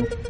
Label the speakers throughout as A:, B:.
A: thank you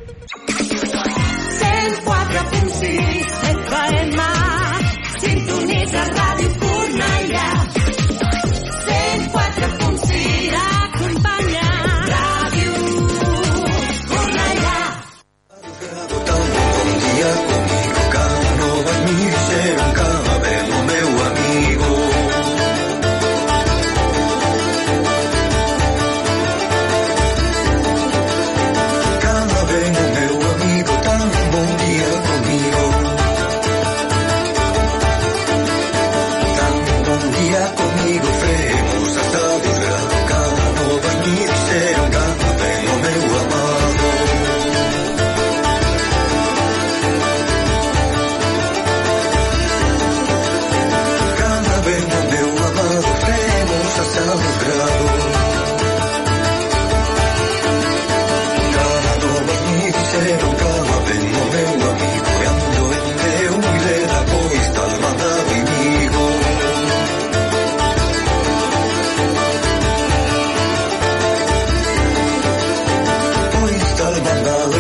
A: the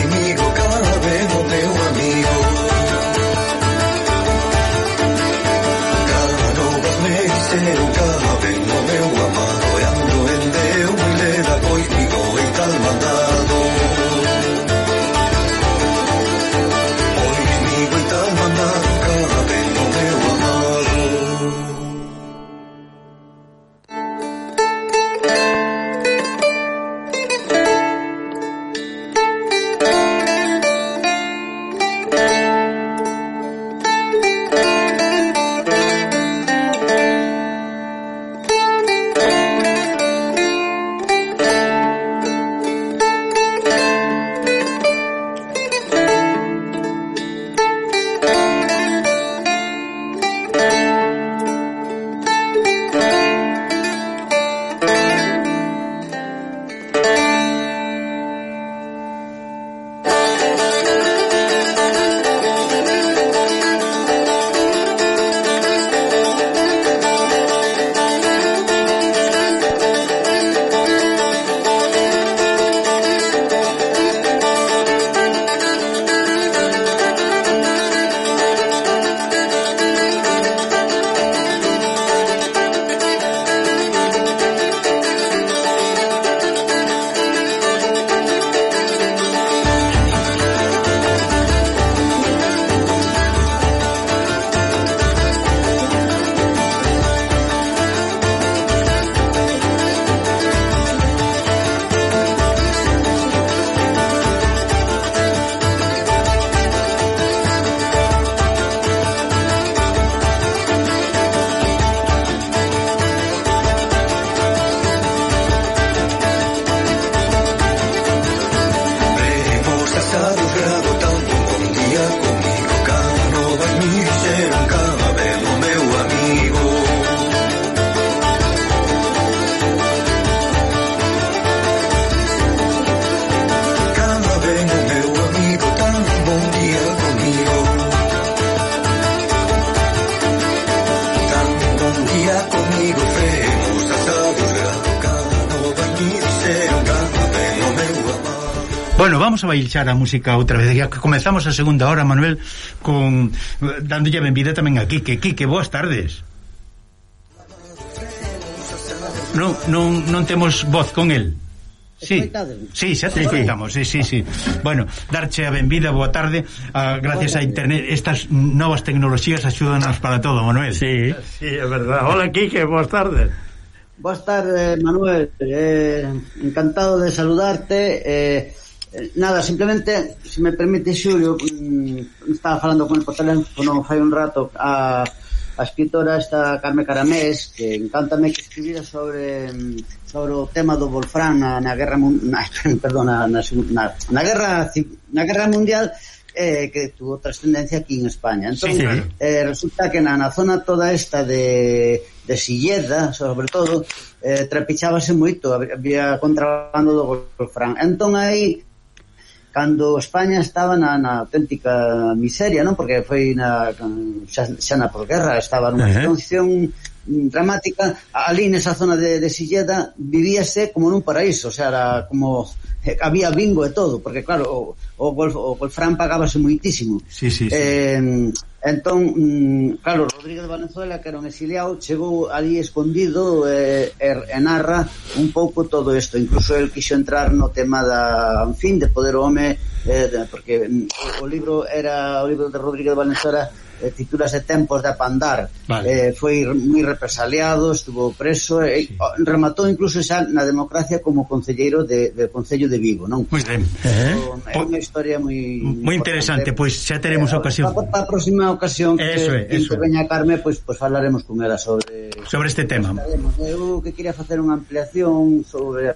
A: Bueno, vamos a baixar a música outra vez. Ya que Comezamos a segunda hora, Manuel con Dándolle benvida tamén a Quique. Quique, boas tardes. Non, non, non temos voz con el. Sí, sí, xa te escoitamos. Sí, sí, sí. Bueno, darche a benvida, boa tarde. Uh, Gracias a internet Estas novas tecnologías axúdanos para todo, Manuel.
B: Sí, sí é verdad. Hola, Quique, boas tardes.
C: Boas tardes, Manuel. Eh, Encantado de saludarte. Eh, nada, simplemente, se me permite, Xulio, mm, estaba falando con el por teléfono fai un rato a, a escritora esta Carme Caramés, que encántame que escribira sobre mm, sobre o tema do Wolfram na, na guerra na, perdón, na, na, na guerra na guerra mundial eh, que tuvo trascendencia aquí en España. Entón, sí, sí. Eh, resulta que na, na zona toda esta de, de Silleda, sobre todo, eh, trepichábase moito, había contrabando do Golfrán. Entón aí cando España estaba na, na auténtica miseria, non? Porque foi na, xa, xa na posguerra, estaba nunha uh -huh. situación dramática, ali nesa zona de, de Silleda vivíase como nun paraíso, o sea, era como Eh, había bingo e todo, porque claro, o, o, golf, o golfrán pagábase moitísimo.
D: Sí, sí, sí.
C: Eh, entón, mm, claro, Rodríguez de Valenzuela, que era un exiliado, chegou ali escondido eh, e, eh, e narra un pouco todo isto. Incluso el quixo entrar no tema da, en fin, de poder o home, eh, porque mm, o, o libro era o libro de Rodríguez de Valenzuela eh, titúlase Tempos de Pandar vale. eh, foi moi represaliado estuvo preso e sí. rematou incluso xa na democracia como concelleiro de, de Concello de Vigo non?
D: Moi ben
C: eh? é unha historia moi
D: moi interesante, pois xa teremos eh, ocasión
C: para a próxima ocasión que,
D: eso é, eso
C: que veña Carme pois, pois falaremos con ela sobre
D: sobre este tema
C: eu que quería facer unha ampliación sobre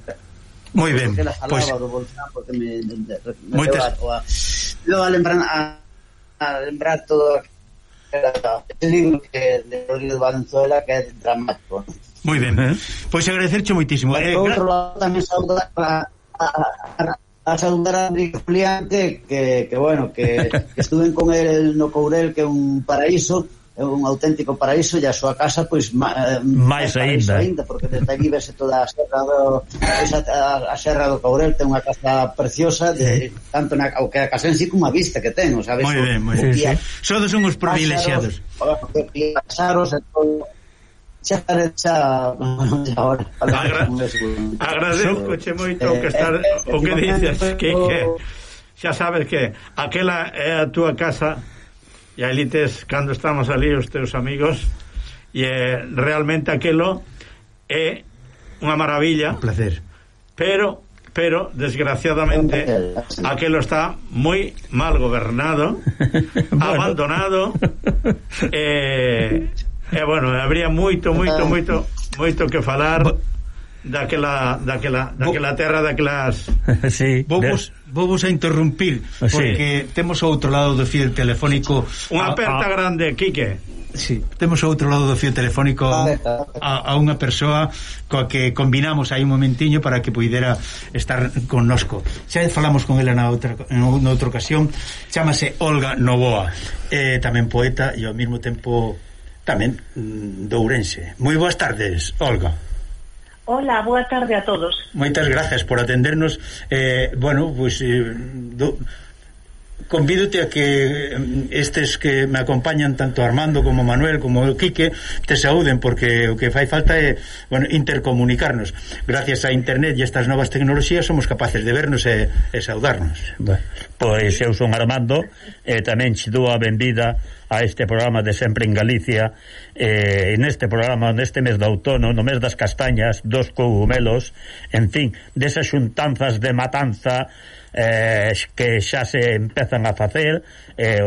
D: Moi ben, pois
C: pues, porque me, me, me, Moitas... a, a, lembrar a, a lembrar todo este libro que de Rodrigo Valenzuela que é dramático.
D: Moi ben, eh? pois agradecerche moitísimo.
C: Eh, por outro lado, tamén saudar a, a, a saudar a Enrique Julián que, que, que bueno, que, que estuven con el no Courel que é un paraíso é un auténtico paraíso e a súa casa pois
E: ma, eh, máis aínda. Eh.
C: aínda porque desde aquí vese toda a serra do a, a serra do Courel ten unha casa preciosa de sí. tanto na o que a casa en sí como a vista que ten, o sabes?
D: Moi ben, moi ben. Sodos unhos privilexiados.
C: pasaros, e todo xa, xa, xa
B: ahora Agra, agradezcoche moito o que estar, o que eh, dices eh, que, que eh, xa sabes que aquela é a túa casa e ali tes, cando estamos ali os teus amigos e realmente aquelo é unha maravilla.
D: Un placer.
B: Pero pero desgraciadamente aquelo está moi mal gobernado, bueno. abandonado eh, E, bueno, habría moito, moito, moito, moito que falar daquela daquela daquela terra daquelas
D: sí, vos vos a interrumpir porque sí. temos outro lado do fio telefónico
B: unha aperta a, a... grande Quique
D: Sí, temos outro lado do fio telefónico a, a unha persoa coa que combinamos aí un momentiño para que puidera estar connosco. Xa falamos con ela na outra, na outra ocasión. Chámase Olga Novoa, eh, tamén poeta e ao mesmo tempo tamén mm, do Ourense. Moi boas tardes, Olga.
F: Hola, boa tarde a todos.
D: Moitas gracias por atendernos. Eh, bueno, pois pues, eh, do, convídote a que estes que me acompañan tanto Armando como Manuel como o Quique te saúden porque o que fai falta é bueno, intercomunicarnos. Gracias a internet e estas novas tecnoloxías somos capaces de vernos e, e saudarnos.
E: Bueno, Pois eu son Armando e tamén te dou a benvida a este programa de Sempre en Galicia eh, en este programa neste mes de outono no mes das castañas dos cogumelos en fin, desas xuntanzas de matanza eh, que xa se empezan a facer eh,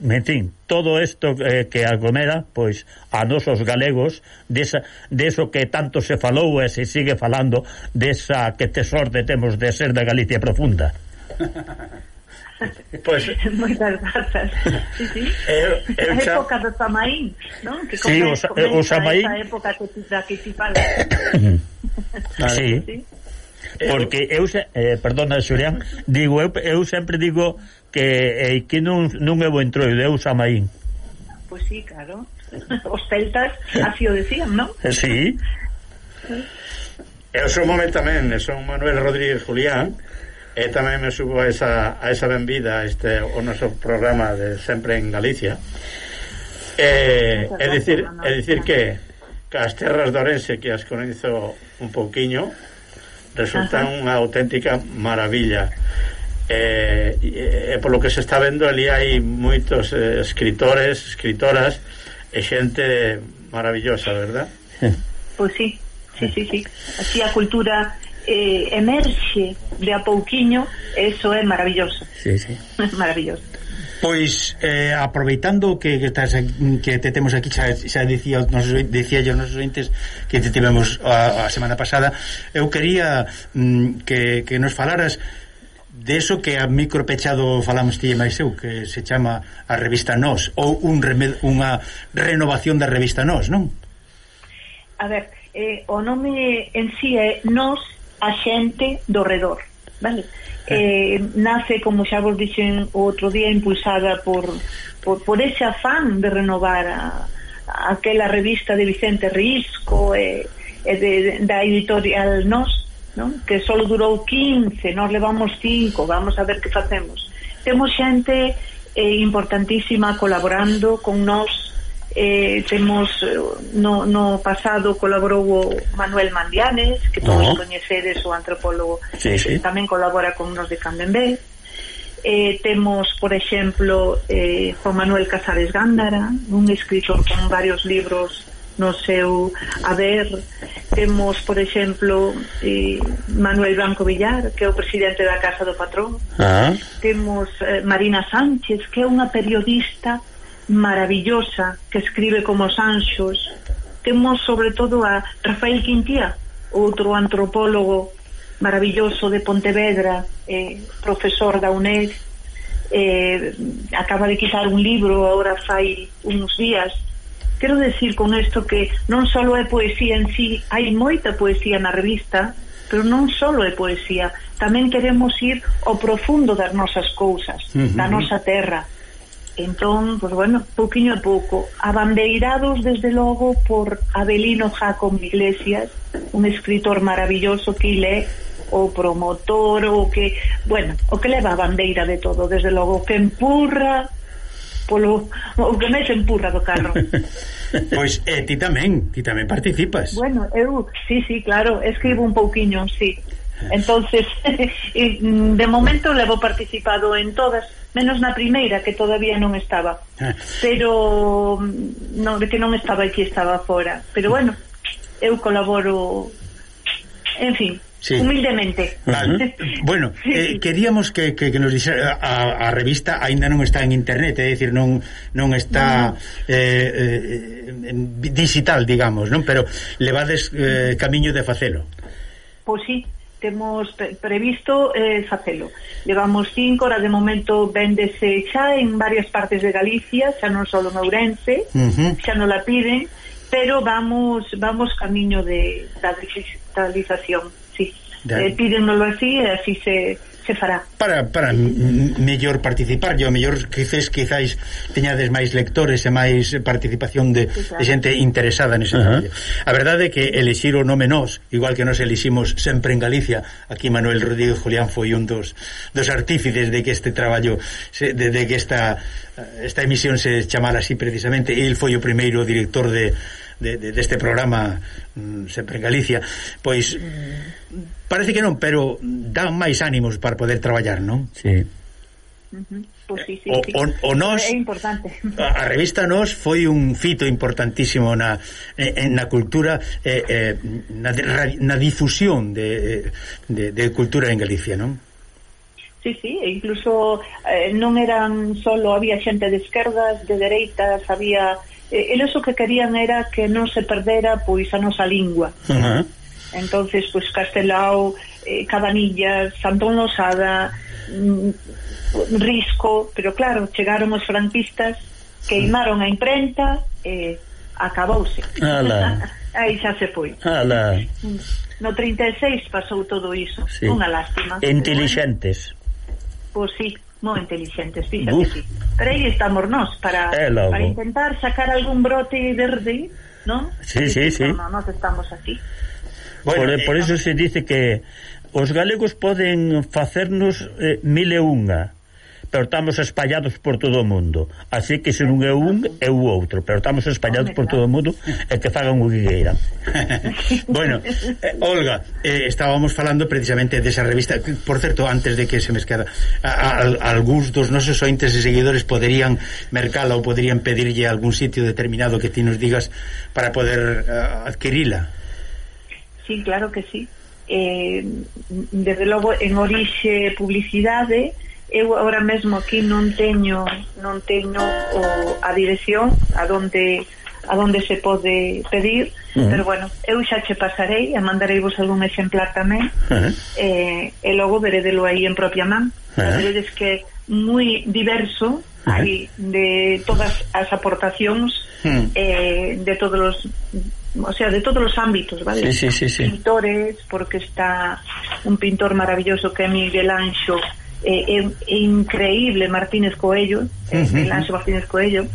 E: mentín, todo isto eh, que aglomera, pois, a nosos galegos, desa, deso que tanto se falou e se sigue falando, desa que tesorte temos de ser da Galicia profunda.
F: Pois... Moitas grazas. Sí, sí. Eu, eu a época do Samaín, non? Que
E: sí, o, o Samaín...
F: época que ti, da que ti
E: sí. sí porque eu eh, perdona Xurián, digo eu, eu sempre digo que eh, que non non é o entroido, é o Samaín.
F: Pois pues sí, claro. Os celtas así o decían, non?
E: Eh, sí.
B: Eu sou momento tamén, son Manuel Rodríguez Julián e tamén me subo a esa, a esa benvida a este o noso programa de sempre en Galicia. Eh, é dicir, é dicir que, que as terras de Orense que as conezo un pouquiño resultan Ajá. unha auténtica maravilla e, e, e polo que se está vendo ali hai moitos eh, escritores escritoras e xente maravillosa, verdad?
F: Pois sí, sí, sí, sí. Así a cultura eh, emerxe de a pouquiño, eso é maravilloso.
E: Sí, sí.
F: maravilloso.
D: Pois eh, aproveitando que, que estás que te temos aquí xa, xa dicía nos dicía yo nos ointes que te tivemos a, a semana pasada, eu quería mm, que, que nos falaras de eso que a micropechado falamos ti e máis eu, que se chama a revista Nós ou un remed, unha renovación da revista Nós, non?
F: A ver, eh, o nome en sí é Nós a xente do redor, vale? eh, nace, como xa vos dixen o outro día, impulsada por, por, por ese afán de renovar a, a aquela revista de Vicente Risco e, e de, da editorial Nos, non? que só durou 15, nós levamos 5, vamos a ver que facemos. Temos xente eh, importantísima colaborando con nós eh, temos eh, no, no pasado colaborou o Manuel Mandianes que todos uh -huh. coñecedes o antropólogo
E: sí, sí.
F: tamén colabora con nos de Candembé eh, temos por exemplo eh, Juan Manuel Casares Gándara un escritor con varios libros no seu haber temos, por exemplo eh, Manuel Blanco Villar que é o presidente da Casa do Patrón
E: ah.
F: temos eh, Marina Sánchez que é unha periodista maravillosa que escribe como os anxos. Temos sobre todo a Rafael Quintía, outro antropólogo maravilloso de Pontevedra, eh, profesor da UNED, eh, acaba de quitar un libro ahora fai uns días. Quero decir con isto que non só é poesía en sí, hai moita poesía na revista, pero non só é poesía, tamén queremos ir ao profundo das nosas cousas, uh -huh. da nosa terra, Entón, pues bueno, pouquiño a pouco. Abandeirados, desde logo, por Abelino Jacob Iglesias, un escritor maravilloso que ile o promotor, o que, bueno, o que leva a bandeira de todo, desde logo, que empurra polo o que me se empurra do carro.
D: pois eh, ti tamén, ti tamén participas.
F: Bueno, eu, sí, sí, claro, escribo un pouquiño, sí. Entonces, mm, de momento levo participado en todas, menos na primeira que todavía non estaba. Ah. Pero mm, non de que non estaba aquí, estaba fora. Pero bueno, eu colaboro en fin, Sí. Humildemente.
D: Vale. bueno, eh, queríamos que, que, que nos dixera a, a revista aínda non está en internet, é dicir, non non está no. eh, eh digital, digamos, non, pero levades eh, camiño de facelo.
F: Pois pues sí, temos previsto eh, facelo. Levamos cinco, horas de momento vendese xa en varias partes de Galicia, xa non só en Ourense, uh -huh. xa non la piden, pero vamos vamos camiño de da digitalización, sí. Eh, pídenmelo así e así se se fará.
D: Para, para mellor participar, yo mellor quizás quizáis teñades máis lectores e máis participación de, de xente interesada nese uh -huh. A verdade é que elixir o nome nós, igual que nos eliximos sempre en Galicia, aquí Manuel Rodríguez Julián foi un dos, dos artífices de que este traballo, se, de, de que esta, esta emisión se chamara así precisamente, e el foi o primeiro director de de, de, deste programa mm, sempre en Galicia pois parece que non pero dan máis ánimos para poder traballar non?
E: Sí.
F: Uh -huh. Pues pois sí, sí,
D: o,
F: sí.
D: o, o nos
F: é importante.
D: A, a revista Nos foi un fito importantísimo na, na cultura eh, eh, na, na difusión de, de, de cultura en Galicia, non?
F: Sí, sí, e incluso eh, non eran solo había xente de esquerdas, de dereitas, había eh, eles o que querían era que non se perdera pois a nosa lingua.
D: Uh -huh.
F: Entonces, pois Castelao, eh, Cabanillas, Santón Losada, mm, Risco, pero claro, chegaron os franquistas, queimaron mm. a imprenta e eh, acabouse. Aí xa se foi.
E: Ala. Mm.
F: No 36 pasou todo iso. Sí. Unha lástima.
E: Intelixentes.
F: Pois sí moi inteligentes, fíjate Uf. ti. Pero aí estamos nós para, para intentar sacar algún brote verde, ¿no?
E: Sí, sí, sí.
F: No, nós estamos así.
E: Bueno, eh, por, eh, por eso se dice que os galegos poden facernos eh, mil e unha pero estamos espallados por todo o mundo. Así que se non é un, é o outro, pero estamos espallados por todo o mundo e que fagan o guigueira.
D: bueno, eh, Olga, eh, estábamos falando precisamente desa revista, por certo, antes de que se me esqueda, algúns dos nosos ointes e seguidores poderían mercala ou poderían pedirlle algún sitio determinado que ti nos digas para poder uh, adquirila.
F: Sí, claro que sí. Eh, desde logo en orixe publicidade eu agora mesmo aquí non teño non teño o, a dirección a donde a donde se pode pedir, uh -huh. pero bueno, eu xa che pasarei e mandarei vos algún exemplar tamén uh -huh. eh, e logo veredelo aí en propia man. Uh -huh. Veredes que moi diverso uh -huh. aí, de todas as aportacións uh -huh. eh, de todos os o sea, de todos os ámbitos, vale?
E: Sí, sí, sí, sí.
F: Pintores, porque está un pintor maravilloso que é Miguel Anxo, é, é, é increíble Martínez Coello, eh, uh -huh. Anxo Martínez Coello,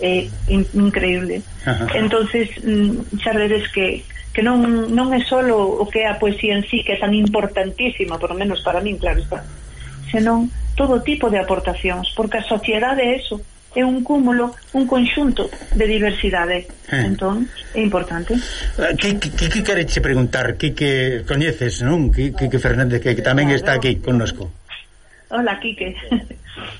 F: é in, increíble. Uh -huh. Entonces, mm, xa vedes que que non, non é só o que é a poesía en sí, que é tan importantísima, por lo menos para min, claro está, senón todo tipo de aportacións, porque a sociedade é eso, é un cúmulo, un conxunto de diversidade. Eh. Entón, é importante.
D: Que, que, que quereche preguntar? Que, que coñeces, non? Que, que, que Fernández, que, que tamén está aquí connosco.
F: Hola, Quique.
C: Eh,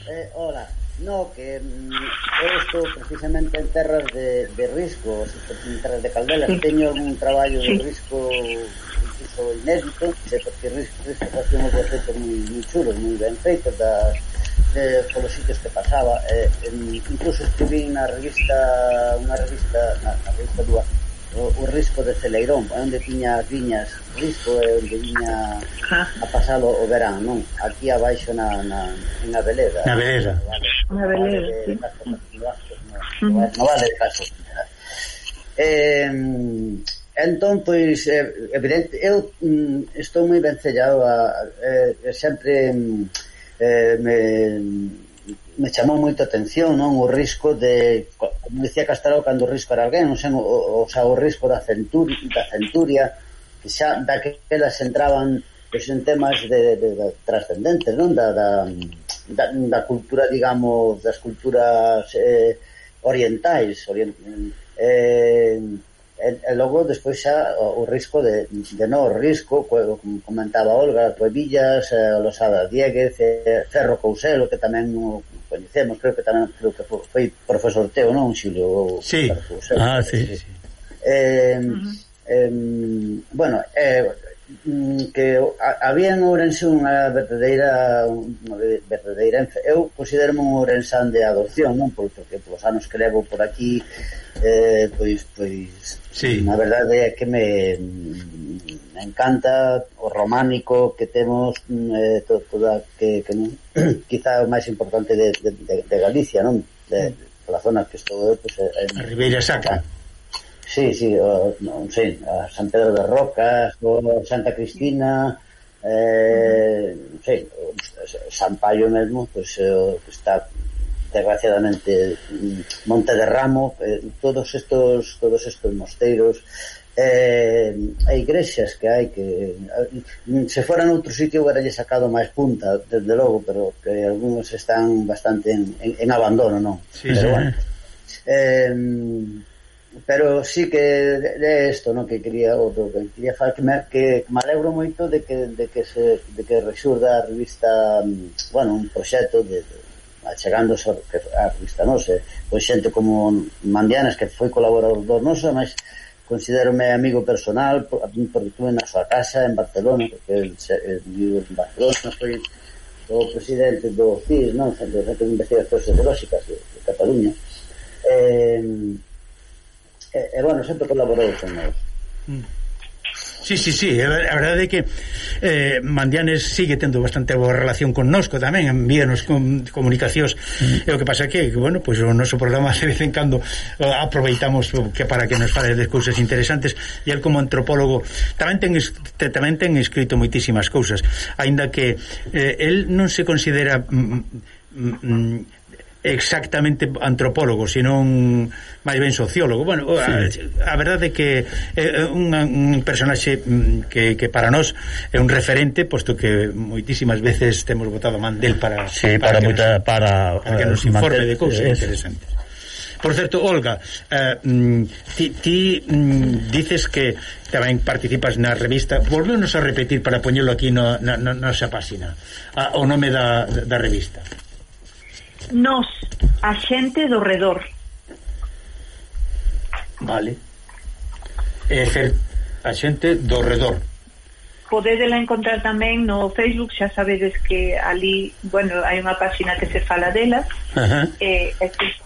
C: eh, hola. No, que mm, eu estou precisamente en terras de, de risco, en terras de Caldelas. Sí. Teño un traballo sí. de risco incluso inédito, xe, porque risco, risco facíamos proxectos moi, moi chulos, moi ben feitos das, de, polos sitios que pasaba. Eh, en, incluso escribí na revista, unha revista, na, na revista Duarte o, o risco de Celeirón, onde tiña as viñas, risco é onde viña a pasalo o verán, non? Aquí abaixo na, na, na Veleda.
D: Na Veleda.
F: Na Veleda, sí.
C: No vale de caso. Eh, entón, pois, evidente, eu mm, estou moi vencellado a, eh, sempre mm, eh, me, me chamou moito atención non o risco de como dicía Castarao, cando risco era alguén, non sen, o, o, xa, o risco da, centur, da centuria, que xa daquelas entraban pois, en temas de, de, de trascendentes, non? Da, da, da, da cultura, digamos, das culturas eh, orientais, orient, eh, e, e logo despois xa o, o risco de, de non risco como comentaba Olga, Toevillas, eh, Losada Dieguez eh, Ferro Couselo que tamén o coñecemos, creo que tamén creo que foi profesor teu, non, Xulio?
D: Sí, ah, sí, sí. sí.
C: Eh, uh -huh. eh, bueno, eh, que había en Ourense unha verdadeira unha verdadeira eu considero un ourensán de adopción non? Pois porque polos anos que levo por aquí eh, pois pois
D: sí.
C: na verdade é que me, me encanta o románico que temos eh, to, toda que, que non, quizá o máis importante de, de, de Galicia non? De, de, la zona que estou eu pois,
D: eh, é, a Ribeira Sacra
C: Sí, sí, o, non sei, a San Pedro de Rocas, o Santa Cristina, eh, non sei, San Paio mesmo, pois, pues, eh, que está desgraciadamente mm, Monte de Ramo, eh, todos estos todos estos mosteiros eh, e igrexas que hai que eh, se foran outro sitio hubieralle sacado máis punta, desde logo, pero que algúns están bastante en, en, en abandono, non?
D: Sí, pero sí. bueno.
C: Eh, pero sí que é isto non que quería o que quería falar que me, que, me alegro moito de que, de que se de que resurda a revista mm, bueno, un proxecto de, de achegándose a revista nosa pois xente como Mandianas que foi colaborador noso mas considerome amigo personal porque estuve na súa casa en Barcelona porque vivo en Barcelona foi o presidente do CIS non? do Centro de Investigacións Sociolóxicas de, de Cataluña eh, e, bueno, sempre colaborou con nós mm.
D: Sí, sí, sí, a verdade é que eh, Mandianes sigue tendo bastante boa relación con nosco tamén, envíanos com, comunicacións mm. e o que pasa que, bueno, pois pues, o noso programa se vez en cando aproveitamos que para que nos fale de cousas interesantes e el como antropólogo tamén ten, tamén ten escrito moitísimas cousas aínda que eh, el non se considera mm, mm, mm exactamente antropólogo, senón máis ben sociólogo. Bueno, sí. a, a verdade é que é un, un personaxe mm, que, que para nós é un referente, posto que moitísimas veces temos votado man del para
E: sí, para, para, que muita,
D: nos, para, para que nos eh, informe de cousas interesantes. Por certo, Olga, eh, mm, ti, ti mm, dices que tamén participas na revista Volvemos a repetir para poñelo aquí na, na, na nosa página a, o nome da, da revista
F: Nos, a xente do redor.
D: Vale. É ser a xente do redor.
F: Podedela encontrar tamén no Facebook, xa sabedes que ali, bueno, hai unha páxina que se fala dela. Uh -huh. eh, existe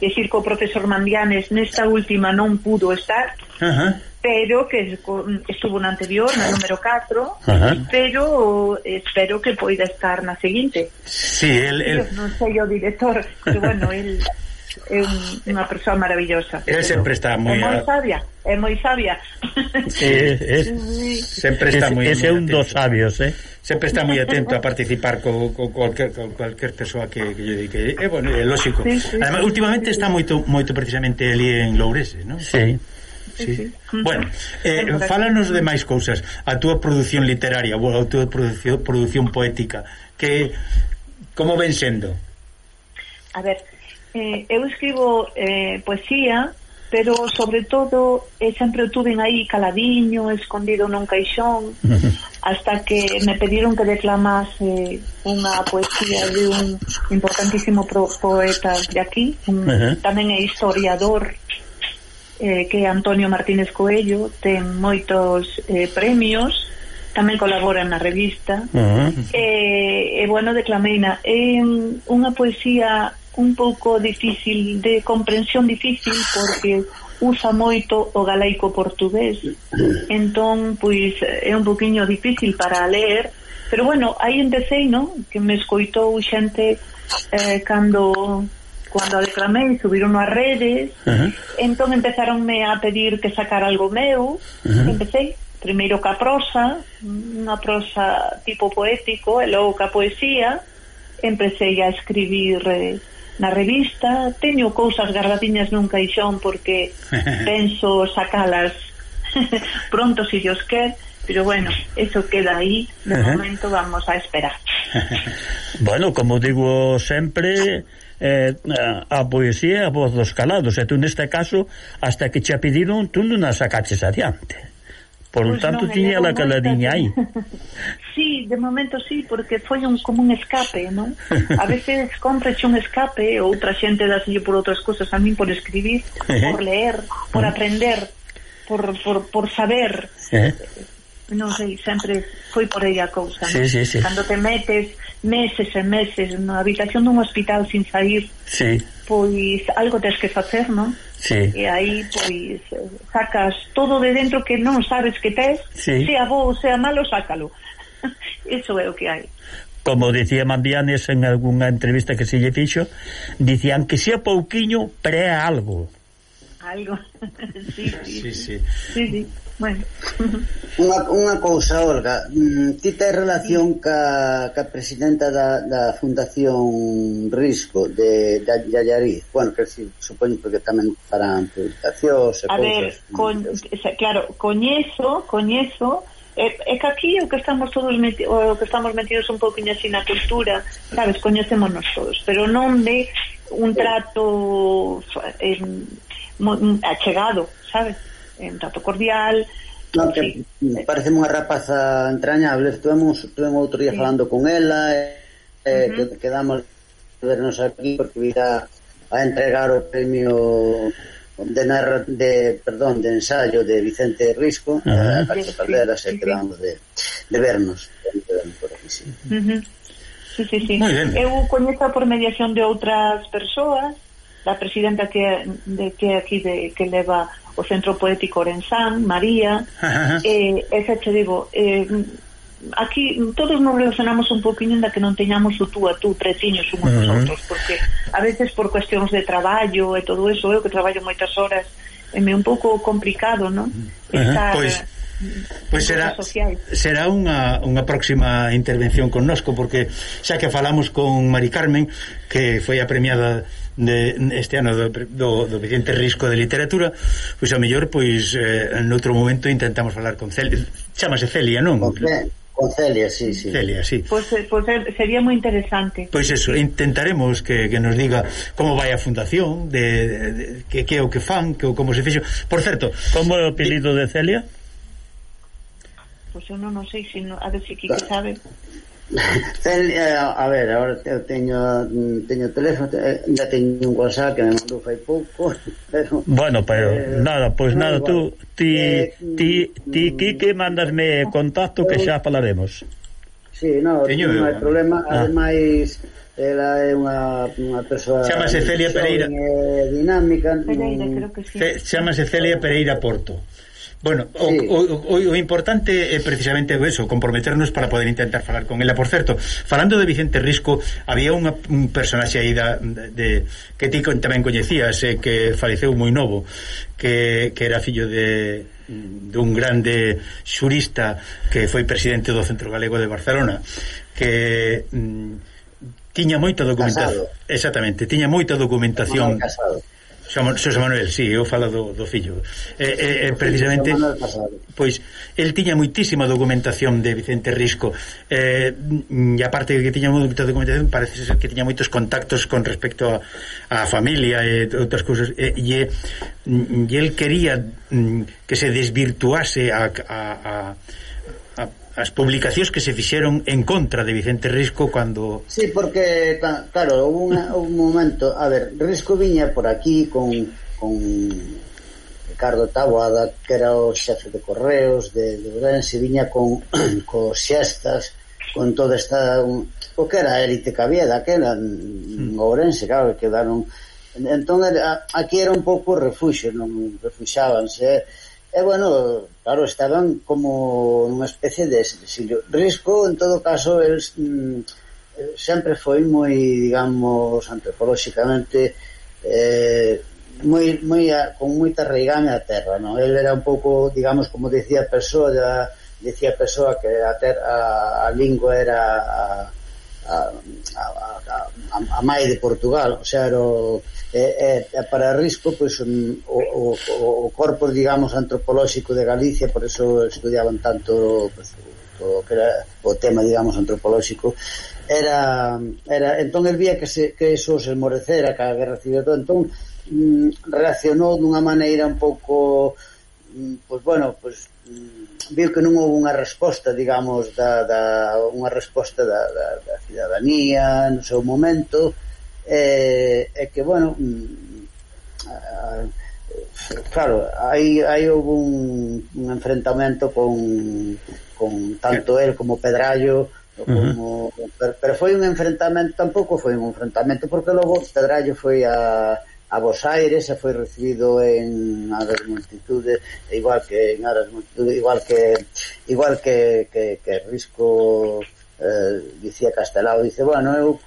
F: decir que o profesor Mandianes nesta última non pudo estar uh -huh. pero que estuvo na anterior, na número 4 uh -huh. pero eh, espero que poida estar na seguinte
D: sí, el, el...
F: non sei o director que bueno, el é un, unha persoa maravillosa.
D: Ela sempre está moi...
F: É moi sabia, é moi sabia.
D: Sí, é, sempre está moi...
E: Ese é un dos sabios, eh?
D: Sempre está moi atento a participar co, co, cualquier, co cualquier persoa que, que lle dique. É, bueno, é lógico. Sí, sí, Además, últimamente está moito moito precisamente ali en Loureses, non?
E: Sí.
D: Sí. sí. Bueno, eh, fálanos de máis cousas A túa produción literaria ou A túa produción, produción poética que Como ven sendo?
F: A ver, eh, eu escribo eh, poesía, pero sobre todo eh, sempre o tuve aí caladiño, escondido nun caixón, hasta que me pediron que declamase unha poesía de un importantísimo pro poeta de aquí, un, uh -huh. tamén é historiador, eh, que é Antonio Martínez Coello, ten moitos eh, premios, tamén colabora na revista, uh eh, -huh. e, eh, eh, bueno, declamei na, é eh, unha poesía un pouco difícil de comprensión difícil porque usa moito o galaico portugués entón, pois, é un poquinho difícil para ler pero bueno, aí empecé, no? que me escoitou xente eh, cando cando a declamei, subiron as redes uh -huh. entón empezaronme a pedir que sacar algo meu uh -huh. empecé primeiro ca prosa unha prosa tipo poético e logo ca poesía empecé a escribir eh, na revista, teño cousas gardadiñas nun caixón porque penso sacalas pronto se si os quer, pero bueno, eso queda aí, de uh -huh. momento vamos a esperar.
E: bueno, como digo sempre, eh, a poesía é a voz dos calados, e tú neste caso, hasta que che pediron, tú non a sacaches adiante. Por pues tanto, tiña la caladiña aí.
F: Sí, de momento sí, porque foi un como un escape, non? A veces compreche un escape, outra xente dáselle por outras cousas, a min por escribir, por leer, por aprender, por, por, por saber. Eh, non sei, sempre foi por aí a cousa, sí. Sí, sí. Cando te metes meses e meses na habitación dun hospital sin sair, sí. pois algo tens que facer, non? sí. e aí pois sacas todo de dentro que non sabes que tes sí. sea bo ou sea malo, sácalo eso é o que hai
E: como dicía Mandianes en algunha entrevista que se lle fixo dicían que sea pouquiño pre algo
F: algo sí, sí, sí. sí, sí. sí, sí bueno.
C: unha, unha cousa, Olga, mm, ti tes relación ca, ca presidenta da, da Fundación Risco de, de, de Allariz Bueno, que si, supoño que tamén farán publicacións
F: e A ver, con, claro, coñezo, coñezo, é, é que aquí o que estamos todos meti, o que estamos metidos un pouquiño así na cultura, sabes, coñecémonos todos, pero non de un trato eh, achegado, sabes? un trato cordial
C: no, que sí. parece unha rapaza entrañable, estuvemos, estuvemos outro día sí. falando con ela, e, eh, uh -huh. que quedamos vernos aquí porque virá a entregar o premio de, narra, de perdón, de ensayo de Vicente Risco, uh -huh. a Paco Caldera, sí, se sí, quedamos de, de vernos. De vernos por aquí, sí.
F: Uh -huh. Sí, sí, sí. Eu coñezo por mediación de outras persoas da presidenta que, de, que aquí de, que leva o Centro Poético Orensán, María, Eh, esa che te digo, eh, aquí todos nos relacionamos un poquinho da que non teñamos o tú a tú pretiños uns uh -huh. outros, porque a veces por cuestións de traballo e todo eso, eu que traballo moitas horas, eh, é un pouco complicado, non?
D: Estar... Uh -huh. Pois, eh, Pois será, será unha, unha próxima intervención connosco porque xa que falamos con Mari Carmen que foi a premiada de este ano do, do, do Vicente Risco de Literatura, pois a mellor pois eh, en outro momento intentamos falar con Celia, chamase Celia, non?
C: Con, con Celia, sí, sí.
F: Celia, sí. Pois pues, pues, sería moi interesante.
D: Pois eso, intentaremos que, que nos diga como vai a fundación, de, de, de que, que é o que fan, que, como se fixo. Por certo,
E: como é o apelido de Celia?
F: Pois eu non, non sei, sino, a ver se si que sabe.
C: Ten, eh, a ver, agora eu teño mm, teño teléfono, ainda eh, teño un WhatsApp que me mandou fai pouco, pero
E: Bueno, pero eh, nada, pois pues nada, igual. tú ti eh, ti ti mm, Quique mandasme ah, contacto que eh, xa falaremos.
C: Sí, no, teño non hai problema, ah. ademais ela é unha unha persoa
D: Chámase Celia Pereira.
C: Dinámica.
F: Pereira, mm, creo que sí.
D: Chámase Celia Pereira Porto. Bueno, o, sí. o, o, o importante é precisamente eso, comprometernos para poder intentar falar con ela. Por certo, falando de Vicente Risco, había unha, un personaxe aí da, de, que ti tamén coñecías, eh, que faleceu moi novo, que, que era fillo de dun grande xurista que foi presidente do Centro Galego de Barcelona, que... Mm, tiña moita documentación. Casado. Exactamente, tiña moita documentación.
C: Casado
D: Xosé Manuel, si, sí, eu falo do, do fillo. Eh, eh, precisamente pois, el tiña moitísima documentación de Vicente Risco. Eh, e aparte de que tiña moita documentación parece ser que tiña moitos contactos con respecto a, a familia e outras cousas. E, e, mm, e el quería mm, que se desvirtuase a, a, a as publicacións que se fixeron en contra de Vicente Risco cando...
C: Sí, porque, claro, houve un, un momento... A ver, Risco viña por aquí con, con Ricardo Taboada, que era o xefe de correos de, de Ourense, viña con, co xestas, con toda esta... Un, o que era a élite que había daquela en Ourense, claro, quedaron... Entón, era, aquí era un pouco refuxo, non refuxábanse... Eh? E, bueno, claro, estaban como unha especie de exilio. Risco, en todo caso, el, mm, sempre foi moi, digamos, antropolóxicamente eh, moi, moi a, con moita reigame a terra, non? El era un pouco, digamos, como decía Pessoa, decía Pessoa que a, ter, a, a lingua era a, a, a, a, a, a mai de Portugal, o sea, era o, e, e, e para risco pois, un, o, o, o corpo digamos antropolóxico de Galicia por eso estudiaban tanto pois, pues, o, que era o tema digamos antropolóxico era, era entón el vía que, se, que eso se morecera que a guerra civil todo, entón mm, reaccionou dunha maneira un pouco mm, pois bueno pois, mm, viu que non houve unha resposta digamos da, da unha resposta da, da, da cidadanía no seu momento Eh, e, e que, bueno, mm, ah, claro, hai, hai houve un, un enfrentamento con, con tanto él como Pedrallo como, uh -huh. pero, pero foi un enfrentamento tampouco foi un enfrentamento porque logo Pedrallo foi a, a Bos Aires e foi recibido en Aras Multitudes igual que en Aras Multitudes igual que igual que, que, que Risco eh, dicía Castelao dice, bueno, eu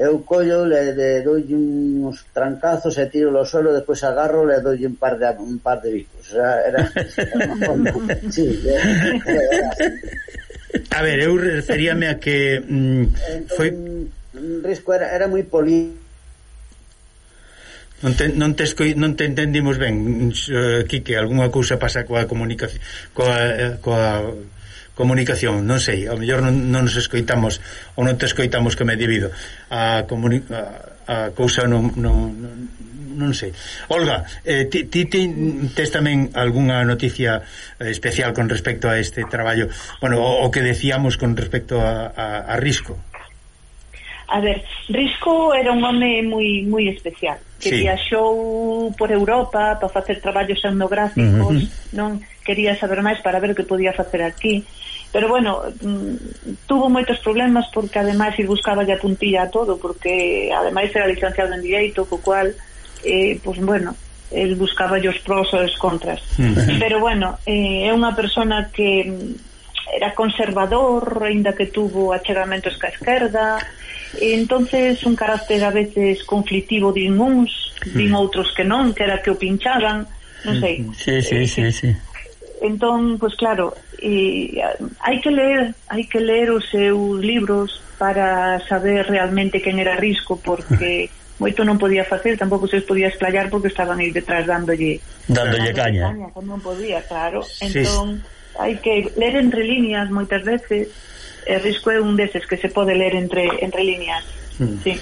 C: eu collo, le, le doi uns trancazos e tiro lo suelo, despois agarro, le doi un par de un par de bicos. O sea, era, era forma, sí, era,
D: era. A ver, eu referíame a que mm, entón, foi
C: Risco era, era moi poli
D: Non te, non, te escoi, non te entendimos ben, uh, Quique, algunha cousa pasa coa comunicación coa, eh, coa comunicación, non sei, ao mellor non, non nos escoitamos ou non te escoitamos que me divido. A, comuni a, a cousa non, non, non, non sei. Olga, eh, ti, ti, ti tes tamén algunha noticia eh, especial con respecto a este traballo, bueno, o, o que decíamos con respecto a, a, a Risco.
F: A ver, Risco era un home moi moi especial, que sí. viaxou por Europa para facer traballos etnográficos, uh -huh. non quería saber máis para ver o que podía facer aquí pero bueno, mm, tuvo moitos problemas porque ademais ir buscaba a puntilla a todo, porque ademais era licenciado en Direito, co cual, eh, pues bueno, el buscaba os pros e os contras. Mm. pero bueno, eh, é unha persona que mm, era conservador, ainda que tuvo achegamentos ca esquerda, entonces un carácter a veces conflictivo de uns, din outros que non, que era que o pinchaban, non sei.
E: Sí, sí, sí, sí.
F: Entón, pues claro, e eh, hai que ler hai que ler os seus libros para saber realmente quen era risco porque moito non podía facer, tampouco se os podía explayar porque estaban aí detrás dándolle
E: dándolle, dándolle caña.
F: caña non podía, claro sí. entón hai que ler entre líneas moitas veces e risco é un deses que se pode ler entre, entre líneas Sí.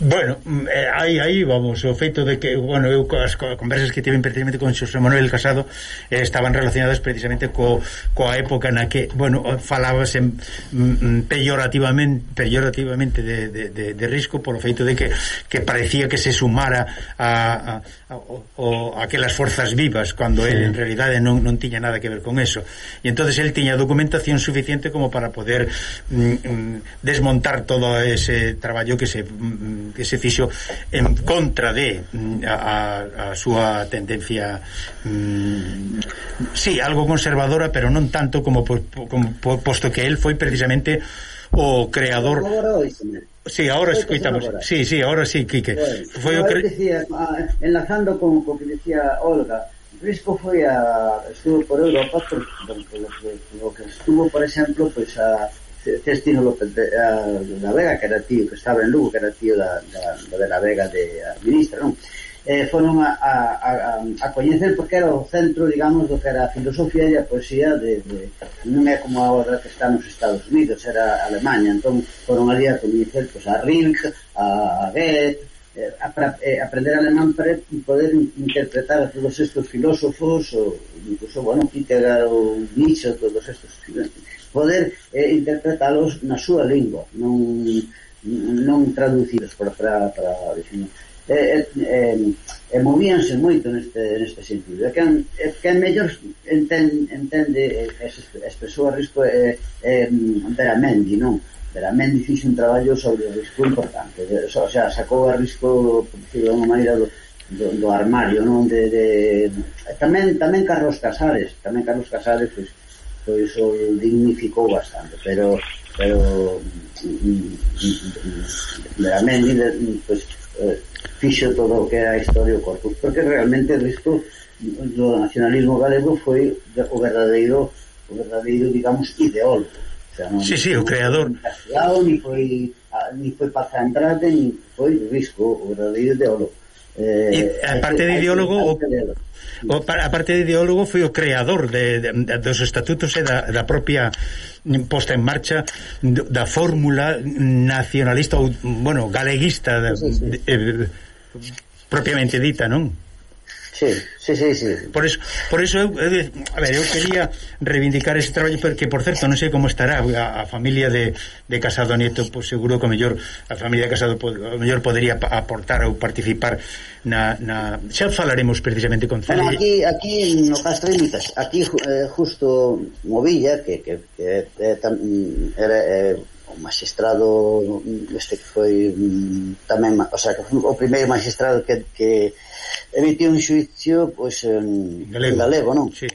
D: Bueno, mm, eh, aí aí vamos, o feito de que, bueno, eu as conversas que tive precisamente con Xosé Manuel Casado eh, estaban relacionadas precisamente co, coa época na que, bueno, falábase mm, mm, peyorativamente, peyorativamente de, de, de, de risco polo feito de que, que parecía que se sumara a, a, a, a, a aquelas forzas vivas cando sí. él en realidade non, non tiña nada que ver con eso. E entonces él tiña documentación suficiente como para poder mm, mm, desmontar todo ese traballo que se que se fixo en contra de a, a, a súa tendencia mm, sí, algo conservadora, pero non tanto como, como posto que el foi precisamente o creador Sí, ahora escuitamos. Sí, sí, ahora sí, Quique.
C: Foi o cre... decía, enlazando con o que decía Olga, Risco foi a estuvo por Europa por, por, por, por, por, por, por, por, por, por, por, Cestino López de, a, da Vega, que era tío, que estaba en Lugo, que era tío da, da, de la Vega de a ministra, non? Eh, foron a, a, a, a coñecer porque era o centro, digamos, do que era a filosofía e a poesía de, de non é como agora que está nos Estados Unidos, era Alemanha, entón foron ali a coñecer pues, a Rilke, a Goethe, eh, a, pra, eh, aprender alemán para poder interpretar a todos estes filósofos ou incluso, bueno, Kierkegaard ou Nietzsche todos estes filósofos poder eh, interpretalos na súa lingua, non non traducidos para para, para vecino. E, eh, e, eh, e, eh, movíanse moito neste, neste sentido. E que, e que mellor enten, entende esas, as persoas risco é, é Veramendi, non? Veramendi fixe un traballo sobre o risco importante. O sea, sacou a risco, por decirlo de unha maneira, do, do, do armario, non? De, de... Tamén, tamén Carlos Casares, tamén Carlos Casares, pois, pues, pois o dignificou bastante, pero pero mm, mm, mm, realmente pois, fixo todo o que era a historia do corpus, porque realmente isto do nacionalismo galego foi o verdadeiro o verdadeiro, digamos, ideólogo.
D: O sea, non, sí, sí, o creador.
C: Ni foi, ni foi Paz Andrade, ni foi Risco, o verdadeiro ideólogo
D: Eh, e, aparte de ideólogo, o, o, aparte de ideólogo foi o creador de, de, de, dos estatutos e da, da propia mm, posta en marcha da fórmula nacionalista ou, bueno, galeguista sí, sí. De, eh, propiamente dita, non?
C: Sí, sí, sí, sí.
D: Por eso, por eso eu, eu, a ver, eu quería reivindicar ese traballo porque, por certo, non sei como estará a, a familia de, de Casado Nieto, pois pues, seguro que o mellor a familia de Casado o mellor podería aportar ou participar na, na xa falaremos precisamente con
C: Celia. Bueno, aquí, aquí no Castro Imitas, aquí eh, justo Movilla que, que, que eh, tam, mm, era eh, o magistrado este que foi mm, tamén, o sea, que foi o primeiro magistrado que, que emitiu un xuicio pois, en galego, en galego non?
D: Sí.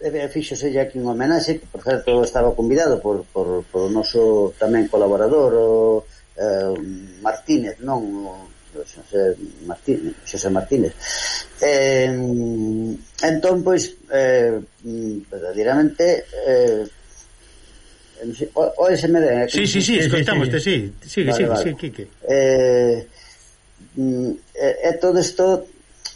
C: Fíxose aquí un homenaxe que, por certo, estaba convidado por, por, por o noso tamén colaborador o, eh, Martínez, non? O, Xosé Martínez, Xosé Martínez. Eh, entón, pois, eh, mm, verdadeiramente, eh, Óeseme... Eh,
D: sí, sí, sí, escoitamos, sí, sigue, vale, sigue, vale. sí, Quique.
C: Eh, é todo isto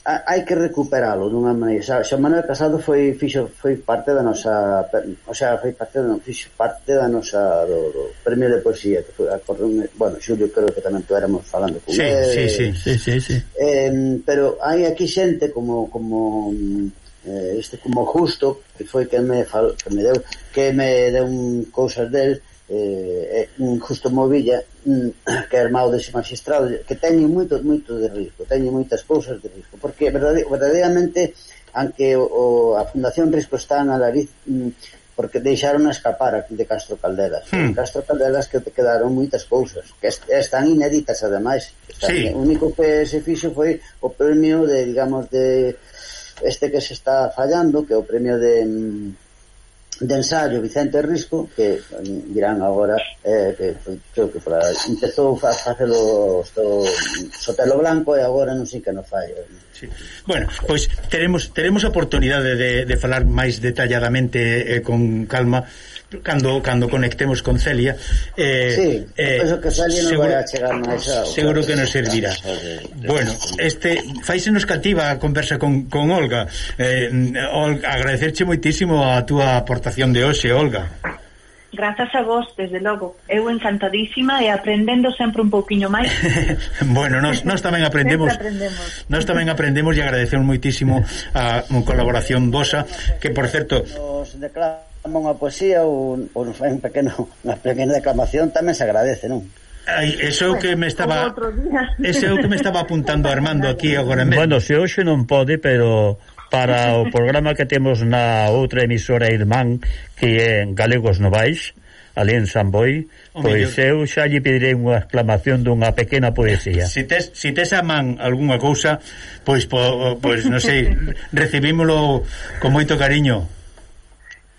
C: hai que recuperalo dunha maneira. Xa, Manuel Casado foi fixo foi parte da nosa, o sea, foi parte da fixo parte da nosa do, do premio de poesía que foi acordoume, bueno, Xulio creo que tamén éramos falando con
D: sí, él. Sí, sí, sí, sí, sí.
C: Eh, pero hai aquí xente como como eh, este como justo que foi que me fal, que me deu que me deu un cousas del eh, eh un justo Movilla que é irmão dese magistrado que teñen moito, moito de risco teñen moitas cousas de risco porque verdadeiramente aunque o, a Fundación Risco está na nariz mm, porque deixaron escapar aquí de Castro Caldelas. Hmm. En Castro Caldelas que quedaron moitas cousas, que están inéditas ademais. Están,
D: sí.
C: O único que se fixo foi o premio de, digamos, de este que se está fallando, que é o premio de de ensaio Vicente Risco que dirán agora eh, que creo que fora, empezou a facelo o Sotelo Blanco e agora non sei que non fai
D: sí. bueno, pois teremos teremos oportunidade de, de falar máis detalladamente eh, con calma cando cando conectemos con Celia
C: eh, sí, eh, que Celia non seguro, vai a chegar máis ao,
D: seguro que nos servirá. Ah, bueno, este faise nos cativa a conversa con, con Olga. Eh, Olga, agradecerche moitísimo a túa aportación de hoxe, Olga.
F: Grazas a vos, desde logo. Eu encantadísima e aprendendo sempre un pouquiño máis.
D: bueno, nos, nos tamén aprendemos.
F: aprendemos.
D: Nos tamén aprendemos e agradecemos moitísimo a colaboración vosa, que por certo
C: nos declama unha poesía ou, ou nos fai un pequeno unha pequena declamación tamén se agradece, non?
D: Ai, eso é o que me estaba Ese é o que me estaba apuntando Armando aquí agora mesmo.
E: Bueno, se hoxe non pode, pero para o programa que temos na outra emisora irmán que é Galegos Novais ali en San o pois mellor. eu xa lle pedirei unha exclamación dunha pequena poesía.
D: Se si tes, si tes a man algunha cousa, pois, po, pois non sei, recibímolo con moito cariño.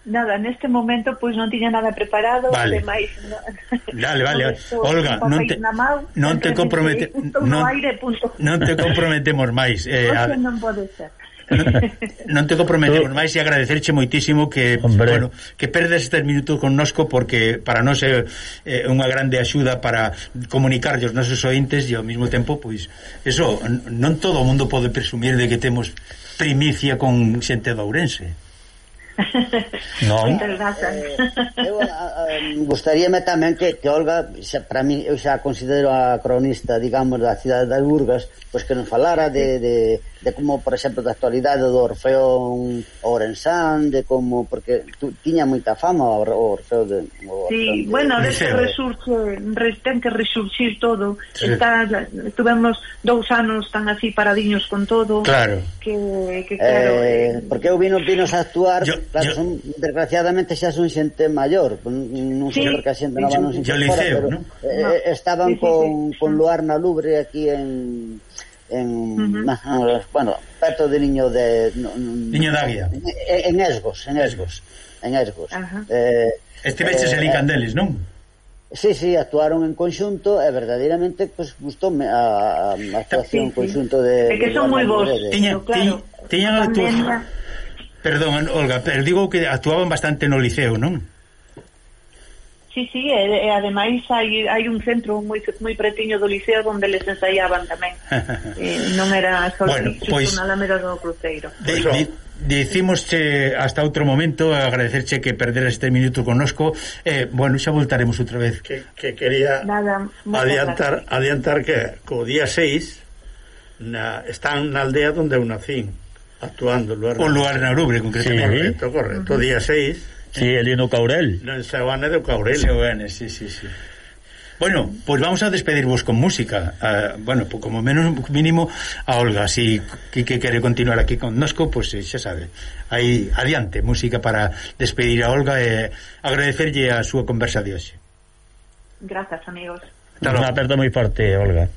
F: Nada, neste momento pois non tiña nada preparado,
D: vale.
F: ademais.
D: No, dale, vale. Esto, Olga, non te non te compromete non,
F: aire,
D: non te comprometemos máis.
F: Eh, a, non pode ser
D: non, non te comprometemos máis e agradecerche moitísimo que Hombre. bueno, que perdes este minuto connosco porque para nós é, eh, unha grande axuda para comunicar os nosos ointes e ao mesmo tempo pois eso non todo o mundo pode presumir de que temos primicia con xente de Ourense.
C: non. Eh, eu eh, gustaríame tamén que, que Olga, xa, para mí, eu xa considero a cronista, digamos, da cidade das Burgas, pois que nos falara de, de de como, por exemplo, da actualidade do Orfeón Orensán, de como, porque tu, tiña moita fama o, Orfeo de...
F: O sí, de, bueno, de que resurxe, ten que resurxir todo. Sí. Está, tuvemos dous anos tan así paradiños con todo.
D: Claro.
F: Que, que eh, claro...
C: Eh, porque eu vino vinos a actuar, yo, claro, yo, son, desgraciadamente xa son xente maior, non sei sí, porque a xente nova non se
D: incorpora,
C: pero
D: ¿no?
C: eh, no. estaban sí, sí, con, sí. con Luar na Lubre aquí en en, uh -huh. bueno, perto de Niño de
D: Niño de Águia.
C: En, en Esgos, en Esgos, en Esgos. Uh
D: -huh. Eh Estiveches eh, ali Candeles, non?
C: Sí, sí, actuaron en conxunto e verdadeiramente pues, gustoume a, a actuación sí, sí. conxunto de...
F: É que son moi bons.
D: Tiñan, claro, tiñan actuación... Perdón, Olga, pero digo que actuaban bastante no liceo, non?
F: Sí, sí, e, e ademais hai, hai un centro moi, moi pretiño do liceo onde les ensaiaban tamén. e, eh, non era só bueno, pois, unha Alameda do Cruceiro.
D: De, pois de, Dicimosche hasta outro momento agradecerche que perder este minuto connosco eh, bueno, xa voltaremos outra vez
B: que, que quería Nada, adiantar, gracias. adiantar que co día 6 na, están na aldea onde eu nacín actuando
D: lugar o lugar na Lubre concretamente
B: sí. correcto, correcto, uh -huh. día 6
E: Sí, Elino Caurel.
B: No, en Sabana do Caurel.
D: Sabana, sí, sí, sí. Bueno, pues vamos a despedirvos con música. Uh, bueno, pues como menos mínimo a Olga, si que, que quere continuar aquí con nosco, pues eh, xa sabe. Aí adiante, música para despedir a Olga eh, e agradecerlle a súa conversa de hoxe.
F: Grazas, amigos.
E: Un aperto moi forte, Olga.